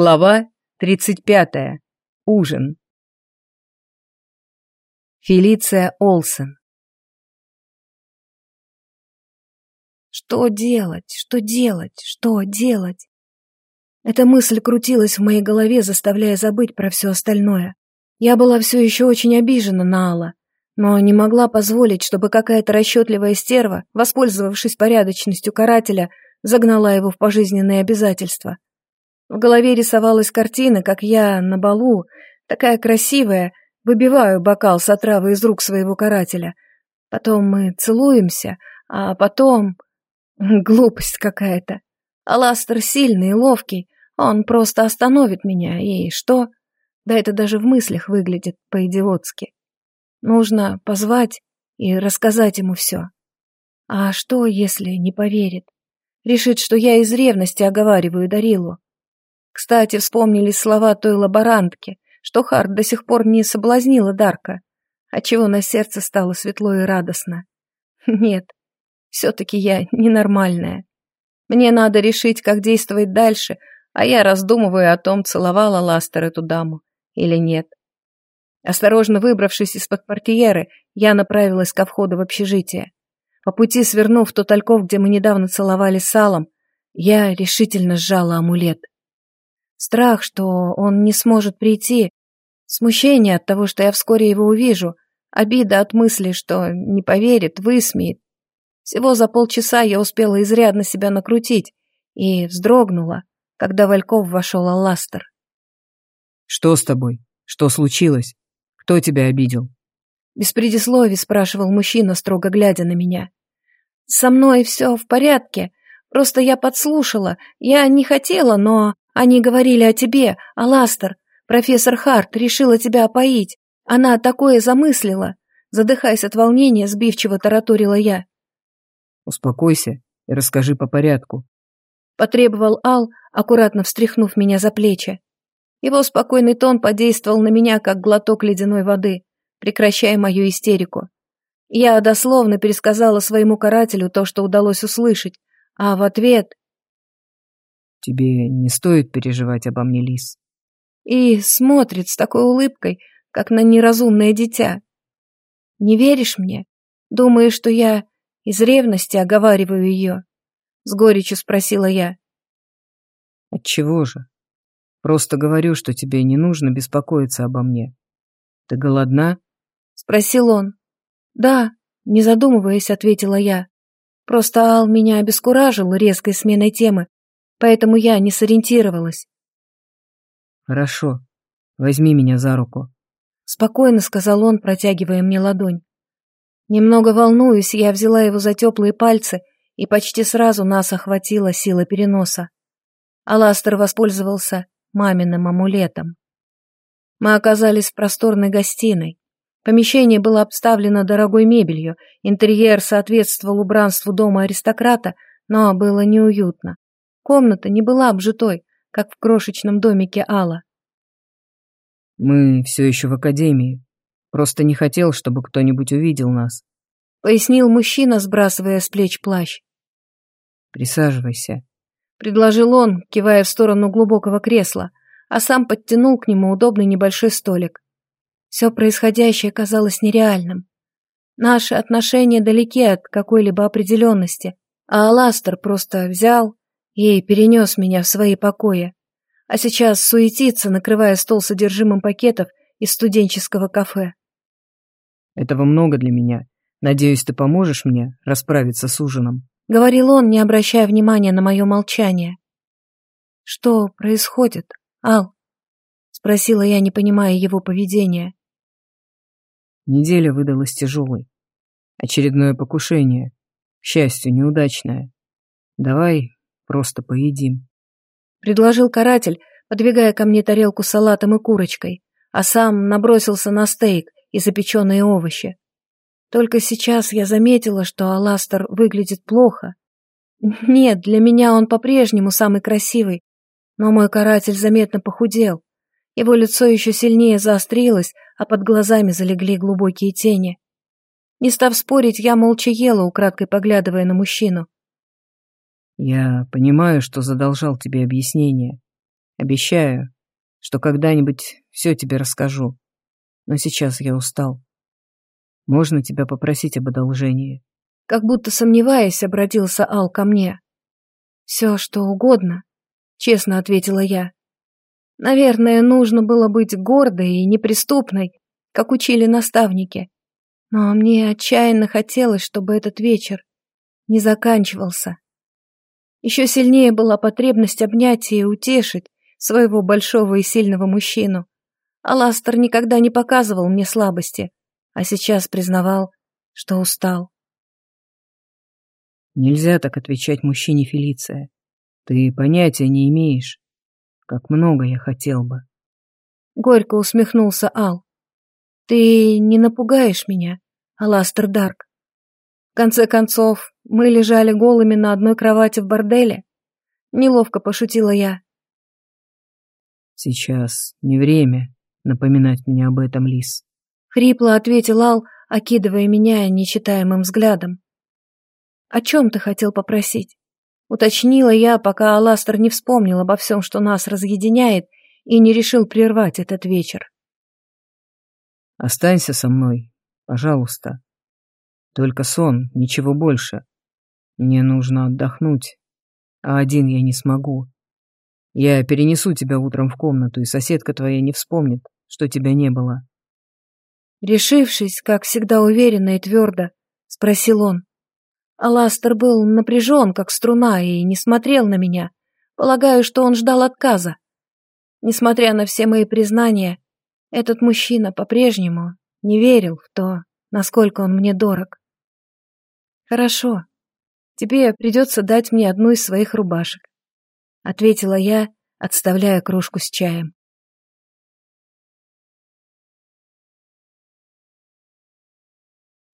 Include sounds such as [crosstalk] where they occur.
Глава 35. Ужин. Фелиция Олсен. Что делать? Что делать? Что делать? Эта мысль крутилась в моей голове, заставляя забыть про все остальное. Я была все еще очень обижена на Алла, но не могла позволить, чтобы какая-то расчетливая стерва, воспользовавшись порядочностью карателя, загнала его в пожизненные обязательства. В голове рисовалась картина, как я на балу, такая красивая, выбиваю бокал с отравы из рук своего карателя. Потом мы целуемся, а потом... [laughs] Глупость какая-то. Аластер сильный и ловкий, он просто остановит меня, и что? Да это даже в мыслях выглядит по-идиотски. Нужно позвать и рассказать ему все. А что, если не поверит? Решит, что я из ревности оговариваю Дарилу. Кстати, вспомнили слова той лаборантки, что Харт до сих пор не соблазнила Дарка, отчего на сердце стало светло и радостно. [laughs] Нет, все-таки я ненормальная. Мне надо решить, как действовать дальше, а я раздумываю о том, целовала Ластер эту даму или нет. Осторожно выбравшись из-под портьеры, я направилась ко входу в общежитие. По пути свернув в тот альков, где мы недавно целовались салом, я решительно сжала амулет. Страх, что он не сможет прийти, смущение от того, что я вскоре его увижу, обида от мысли, что не поверит, высмеет. Всего за полчаса я успела изрядно себя накрутить и вздрогнула, когда Вальков вошел Алластер. «Что с тобой? Что случилось? Кто тебя обидел?» Без предисловий спрашивал мужчина, строго глядя на меня. «Со мной все в порядке, просто я подслушала, я не хотела, но...» Они говорили о тебе, Аластер. Профессор Харт решила тебя опоить. Она такое замыслила. Задыхаясь от волнения, сбивчиво тараторила я. Успокойся и расскажи по порядку. Потребовал Ал, аккуратно встряхнув меня за плечи. Его спокойный тон подействовал на меня, как глоток ледяной воды, прекращая мою истерику. Я дословно пересказала своему карателю то, что удалось услышать, а в ответ Тебе не стоит переживать обо мне, Лис. И смотрит с такой улыбкой, как на неразумное дитя. Не веришь мне? Думаешь, что я из ревности оговариваю ее? С горечью спросила я. Отчего же? Просто говорю, что тебе не нужно беспокоиться обо мне. Ты голодна? Спросил он. Да, не задумываясь, ответила я. Просто Ал меня обескуражил резкой сменой темы, поэтому я не сориентировалась. «Хорошо, возьми меня за руку», — спокойно сказал он, протягивая мне ладонь. Немного волнуюсь, я взяла его за теплые пальцы, и почти сразу нас охватила сила переноса. Аластер воспользовался маминым амулетом. Мы оказались в просторной гостиной. Помещение было обставлено дорогой мебелью, интерьер соответствовал убранству дома аристократа, но было неуютно. Комната не была обжитой, как в крошечном домике Алла. «Мы все еще в академии. Просто не хотел, чтобы кто-нибудь увидел нас», — пояснил мужчина, сбрасывая с плеч плащ. «Присаживайся», — предложил он, кивая в сторону глубокого кресла, а сам подтянул к нему удобный небольшой столик. Все происходящее казалось нереальным. Наши отношения далеки от какой-либо определенности, а Аластер просто взял Ей перенес меня в свои покои, а сейчас суетится, накрывая стол содержимым пакетов из студенческого кафе. «Этого много для меня. Надеюсь, ты поможешь мне расправиться с ужином?» — говорил он, не обращая внимания на мое молчание. «Что происходит, Ал?» — спросила я, не понимая его поведения. Неделя выдалась тяжелой. Очередное покушение. К счастью, неудачное. Давай Просто поедим. Предложил каратель, подвигая ко мне тарелку с салатом и курочкой, а сам набросился на стейк и запеченные овощи. Только сейчас я заметила, что Аластер выглядит плохо. Нет, для меня он по-прежнему самый красивый, но мой каратель заметно похудел. Его лицо еще сильнее заострилось, а под глазами залегли глубокие тени. Не став спорить, я молча ела, украдкой поглядывая на мужчину. Я понимаю, что задолжал тебе объяснение. Обещаю, что когда-нибудь все тебе расскажу. Но сейчас я устал. Можно тебя попросить об одолжении?» Как будто сомневаясь, обратился Ал ко мне. «Все, что угодно», — честно ответила я. Наверное, нужно было быть гордой и неприступной, как учили наставники. Но мне отчаянно хотелось, чтобы этот вечер не заканчивался. Еще сильнее была потребность обнять и утешить своего большого и сильного мужчину. Аластер никогда не показывал мне слабости, а сейчас признавал, что устал. Нельзя так отвечать мужчине, Фелиция. Ты понятия не имеешь, как много я хотел бы. Горько усмехнулся Ал. Ты не напугаешь меня, Аластер Дарк. В конце концов, мы лежали голыми на одной кровати в борделе. Неловко пошутила я. Сейчас не время напоминать мне об этом, Лис. Хрипло ответил Ал, окидывая меня нечитаемым взглядом. «О чем ты хотел попросить?» Уточнила я, пока Аластер не вспомнил обо всем, что нас разъединяет, и не решил прервать этот вечер. «Останься со мной, пожалуйста. Только сон, ничего больше. Мне нужно отдохнуть, а один я не смогу. Я перенесу тебя утром в комнату, и соседка твоя не вспомнит, что тебя не было. Решившись, как всегда уверенно и твердо, спросил он. Аластер был напряжен, как струна, и не смотрел на меня. Полагаю, что он ждал отказа. Несмотря на все мои признания, этот мужчина по-прежнему не верил в то, насколько он мне дорог. «Хорошо, тебе придется дать мне одну из своих рубашек», — ответила я, отставляя кружку с чаем.